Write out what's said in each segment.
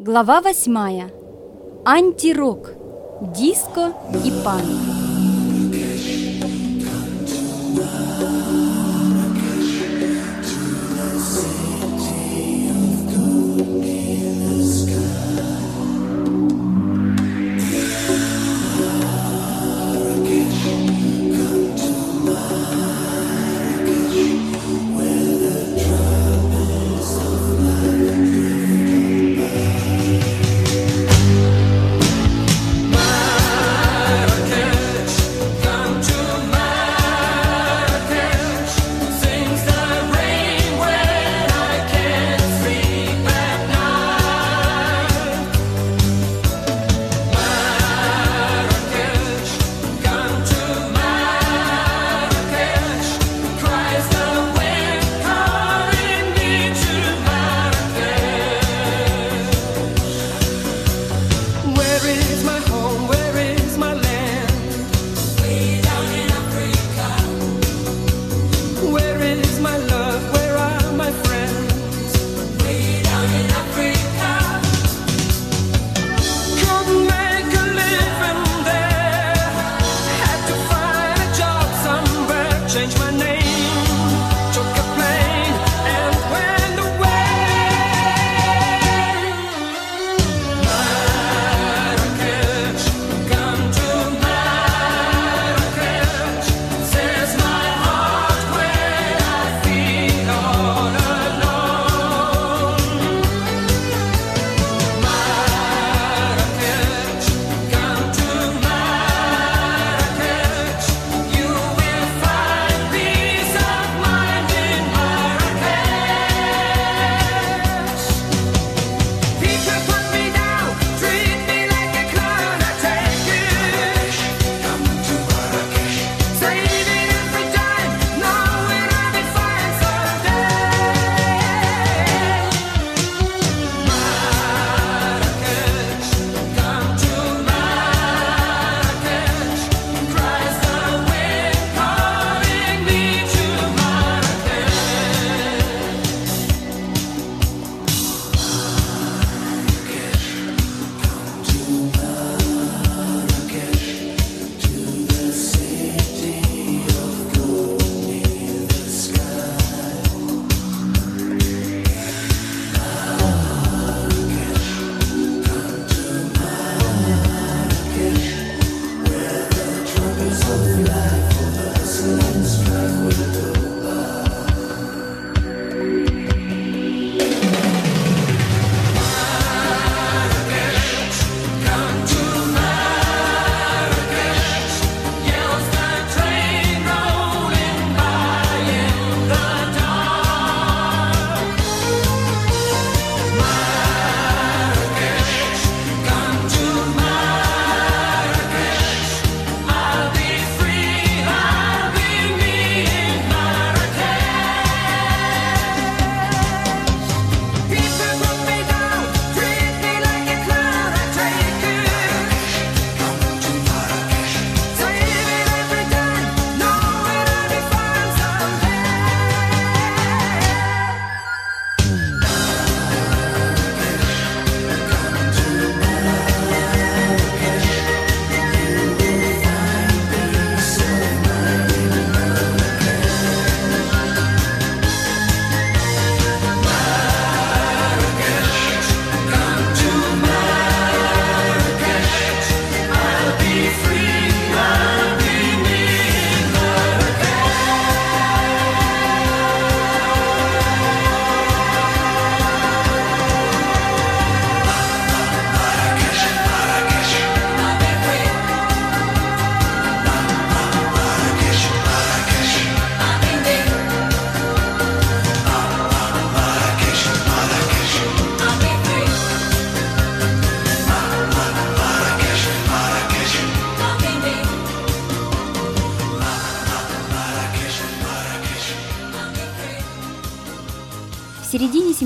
Глава восьмая. Антирок. Диско и панк.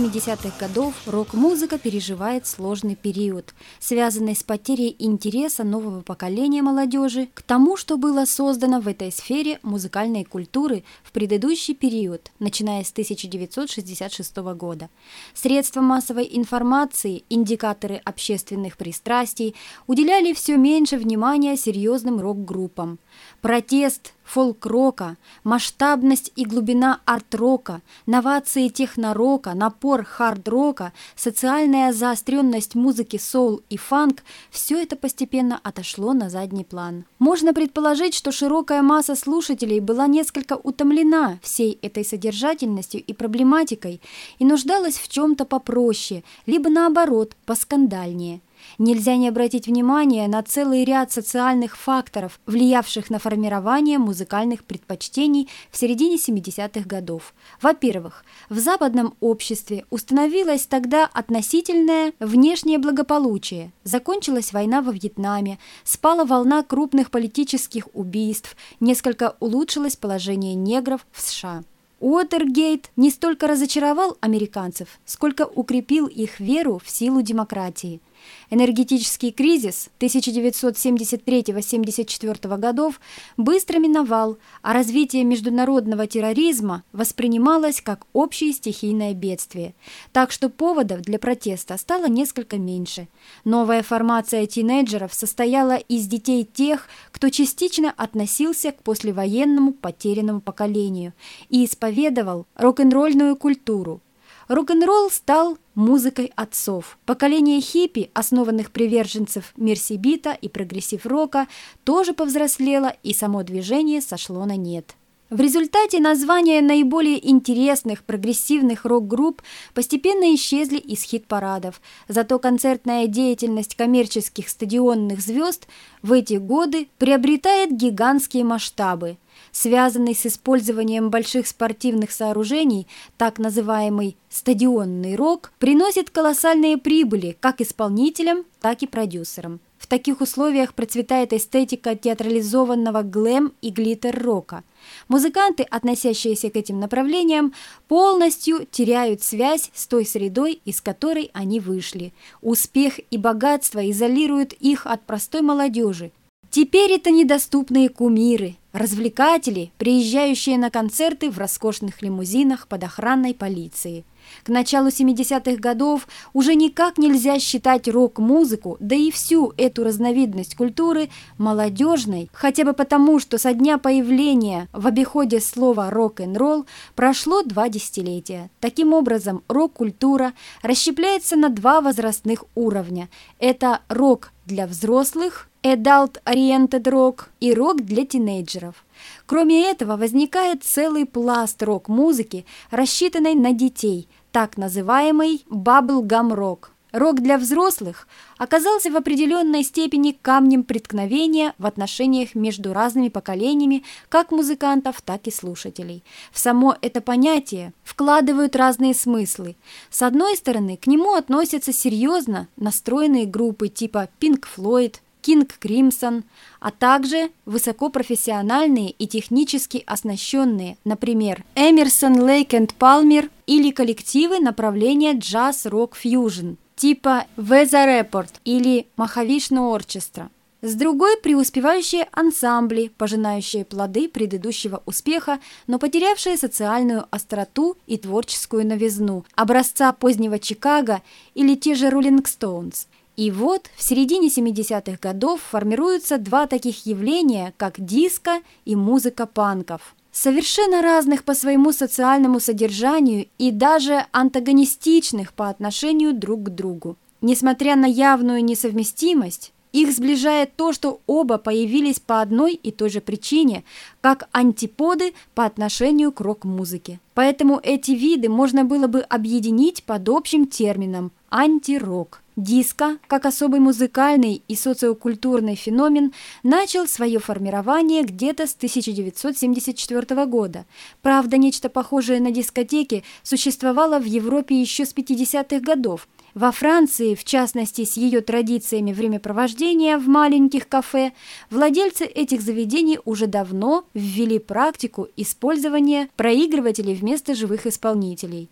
70-х годов рок-музыка переживает сложный период, связанный с потерей интереса нового поколения молодежи к тому, что было создано в этой сфере музыкальной культуры в предыдущий период, начиная с 1966 года. Средства массовой информации, индикаторы общественных пристрастий уделяли все меньше внимания серьезным рок-группам. Протест фолк-рока, масштабность и глубина арт-рока, новации техно-рока, напор хард-рока, социальная заостренность музыки соул и фанк – все это постепенно отошло на задний план. Можно предположить, что широкая масса слушателей была несколько утомлена всей этой содержательностью и проблематикой и нуждалась в чем-то попроще, либо наоборот, поскандальнее – Нельзя не обратить внимание на целый ряд социальных факторов, влиявших на формирование музыкальных предпочтений в середине 70-х годов. Во-первых, в западном обществе установилось тогда относительное внешнее благополучие, закончилась война во Вьетнаме, спала волна крупных политических убийств, несколько улучшилось положение негров в США. Уотергейт не столько разочаровал американцев, сколько укрепил их веру в силу демократии – Энергетический кризис 1973-74 годов быстро миновал, а развитие международного терроризма воспринималось как общее стихийное бедствие, так что поводов для протеста стало несколько меньше. Новая формация тинейджеров состояла из детей тех, кто частично относился к послевоенному потерянному поколению и исповедовал рок-н-ролльную культуру, Рок-н-ролл стал музыкой отцов. Поколение хиппи, основанных приверженцев мерсибита и прогрессив-рока, тоже повзрослело, и само движение сошло на нет. В результате названия наиболее интересных прогрессивных рок-групп постепенно исчезли из хит-парадов, зато концертная деятельность коммерческих стадионных звезд в эти годы приобретает гигантские масштабы связанный с использованием больших спортивных сооружений, так называемый «стадионный рок», приносит колоссальные прибыли как исполнителям, так и продюсерам. Таких условиях процветает эстетика театрализованного глэм и глиттер-рока. Музыканты, относящиеся к этим направлениям, полностью теряют связь с той средой, из которой они вышли. Успех и богатство изолируют их от простой молодежи. Теперь это недоступные кумиры, Развлекатели, приезжающие на концерты в роскошных лимузинах под охраной полиции. К началу 70-х годов уже никак нельзя считать рок-музыку, да и всю эту разновидность культуры молодежной, хотя бы потому, что со дня появления в обиходе слова рок-н-ролл прошло два десятилетия. Таким образом, рок-культура расщепляется на два возрастных уровня. Это рок для взрослых adult-oriented рок и рок для тинейджеров. Кроме этого, возникает целый пласт рок-музыки, рассчитанной на детей, так называемый bubblegum рок. Рок для взрослых оказался в определенной степени камнем преткновения в отношениях между разными поколениями как музыкантов, так и слушателей. В само это понятие вкладывают разные смыслы. С одной стороны, к нему относятся серьезно настроенные группы типа Pink Floyd, Кинг Кримсон, а также высокопрофессиональные и технически оснащенные, например, Эмерсон, Лейк энд Палмер или коллективы направления джаз-рок-фьюжн типа Weather Report или Махавишна Орчестра. С другой – преуспевающие ансамбли, пожинающие плоды предыдущего успеха, но потерявшие социальную остроту и творческую новизну, образца позднего Чикаго или те же Rolling Stones – и вот в середине 70-х годов формируются два таких явления, как диско и музыка панков. Совершенно разных по своему социальному содержанию и даже антагонистичных по отношению друг к другу. Несмотря на явную несовместимость, их сближает то, что оба появились по одной и той же причине, как антиподы по отношению к рок-музыке. Поэтому эти виды можно было бы объединить под общим термином «антирок». Диско, как особый музыкальный и социокультурный феномен, начал свое формирование где-то с 1974 года. Правда, нечто похожее на дискотеки существовало в Европе еще с 50-х годов. Во Франции, в частности, с ее традициями времяпровождения в маленьких кафе, владельцы этих заведений уже давно ввели практику использования проигрывателей вместо живых исполнителей.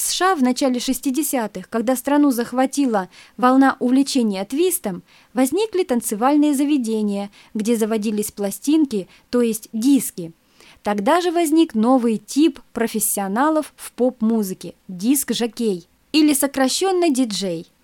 В США в начале 60-х, когда страну захватила волна увлечения твистом, возникли танцевальные заведения, где заводились пластинки, то есть диски. Тогда же возник новый тип профессионалов в поп-музыке – диск-жокей или сокращенно диджей –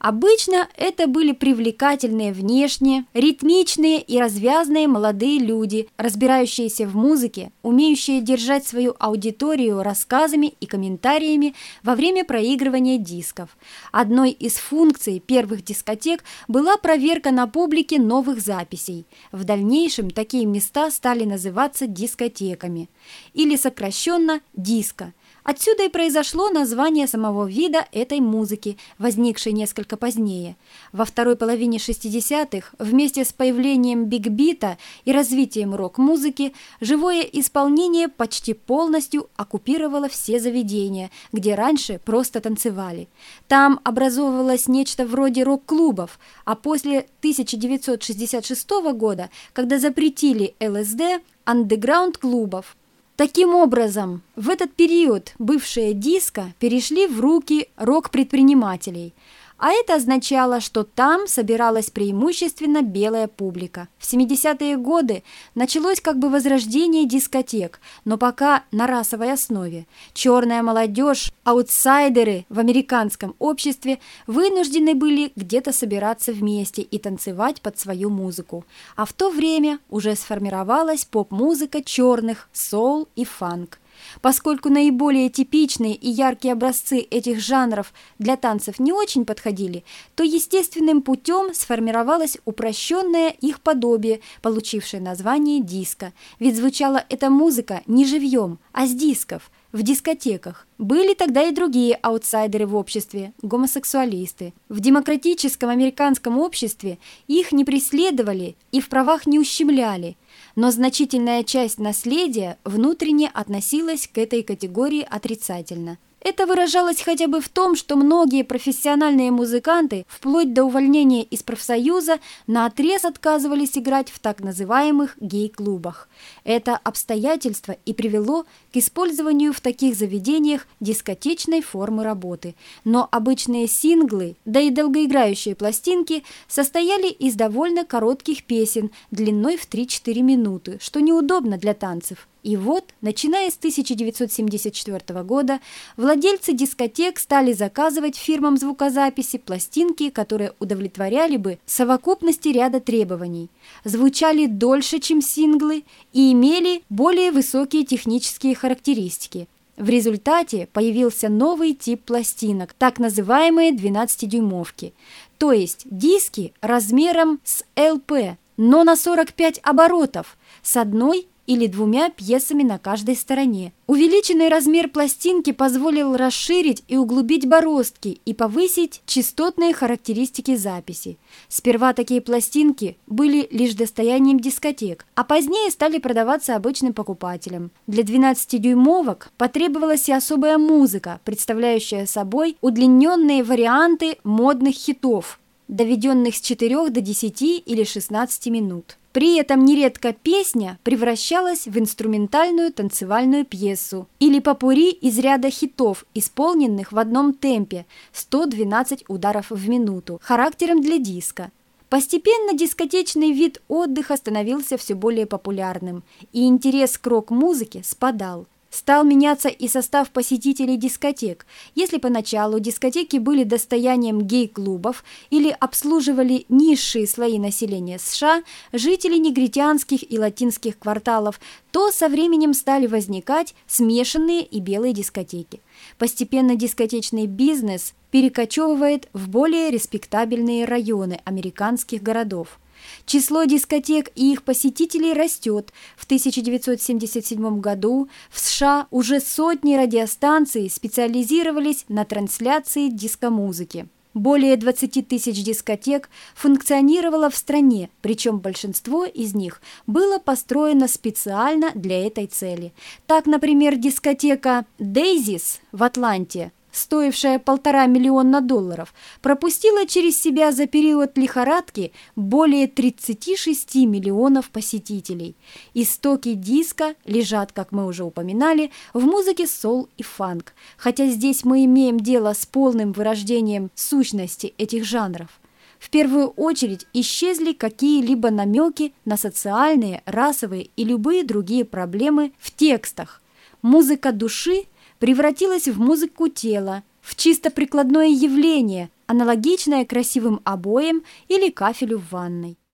Обычно это были привлекательные внешне, ритмичные и развязные молодые люди, разбирающиеся в музыке, умеющие держать свою аудиторию рассказами и комментариями во время проигрывания дисков. Одной из функций первых дискотек была проверка на публике новых записей. В дальнейшем такие места стали называться дискотеками или сокращенно «диско», Отсюда и произошло название самого вида этой музыки, возникшей несколько позднее. Во второй половине 60-х, вместе с появлением биг-бита и развитием рок-музыки, живое исполнение почти полностью оккупировало все заведения, где раньше просто танцевали. Там образовывалось нечто вроде рок-клубов, а после 1966 года, когда запретили ЛСД, андеграунд-клубов, Таким образом, в этот период бывшие диско перешли в руки рок-предпринимателей – а это означало, что там собиралась преимущественно белая публика. В 70-е годы началось как бы возрождение дискотек, но пока на расовой основе. Черная молодежь, аутсайдеры в американском обществе вынуждены были где-то собираться вместе и танцевать под свою музыку. А в то время уже сформировалась поп-музыка черных, соул и фанк. Поскольку наиболее типичные и яркие образцы этих жанров для танцев не очень подходили, то естественным путем сформировалось упрощенное их подобие, получившее название диско. Ведь звучала эта музыка не живьем, а с дисков, в дискотеках. Были тогда и другие аутсайдеры в обществе – гомосексуалисты. В демократическом американском обществе их не преследовали и в правах не ущемляли – но значительная часть наследия внутренне относилась к этой категории отрицательно – это выражалось хотя бы в том, что многие профессиональные музыканты, вплоть до увольнения из профсоюза, наотрез отказывались играть в так называемых гей-клубах. Это обстоятельство и привело к использованию в таких заведениях дискотечной формы работы. Но обычные синглы, да и долгоиграющие пластинки состояли из довольно коротких песен длиной в 3-4 минуты, что неудобно для танцев. И вот, начиная с 1974 года, владельцы дискотек стали заказывать фирмам звукозаписи пластинки, которые удовлетворяли бы совокупности ряда требований, звучали дольше, чем синглы и имели более высокие технические характеристики. В результате появился новый тип пластинок, так называемые 12-дюймовки, то есть диски размером с ЛП, но на 45 оборотов, с одной или двумя пьесами на каждой стороне. Увеличенный размер пластинки позволил расширить и углубить бороздки и повысить частотные характеристики записи. Сперва такие пластинки были лишь достоянием дискотек, а позднее стали продаваться обычным покупателям. Для 12-дюймовок потребовалась и особая музыка, представляющая собой удлиненные варианты модных хитов, доведенных с 4 до 10 или 16 минут. При этом нередко песня превращалась в инструментальную танцевальную пьесу или попури из ряда хитов, исполненных в одном темпе 112 ударов в минуту, характером для диска. Постепенно дискотечный вид отдыха становился все более популярным, и интерес к рок-музыке спадал. Стал меняться и состав посетителей дискотек. Если поначалу дискотеки были достоянием гей-клубов или обслуживали низшие слои населения США, жители негритянских и латинских кварталов, то со временем стали возникать смешанные и белые дискотеки. Постепенно дискотечный бизнес перекочевывает в более респектабельные районы американских городов. Число дискотек и их посетителей растет. В 1977 году в США уже сотни радиостанций специализировались на трансляции дискомузыки. Более 20 тысяч дискотек функционировало в стране, причем большинство из них было построено специально для этой цели. Так, например, дискотека «Дейзис» в Атланте стоившая полтора миллиона долларов, пропустила через себя за период лихорадки более 36 миллионов посетителей. Истоки диска лежат, как мы уже упоминали, в музыке сол и фанк, хотя здесь мы имеем дело с полным вырождением сущности этих жанров. В первую очередь исчезли какие-либо намеки на социальные, расовые и любые другие проблемы в текстах. Музыка души превратилась в музыку тела, в чисто прикладное явление, аналогичное красивым обоям или кафелю в ванной.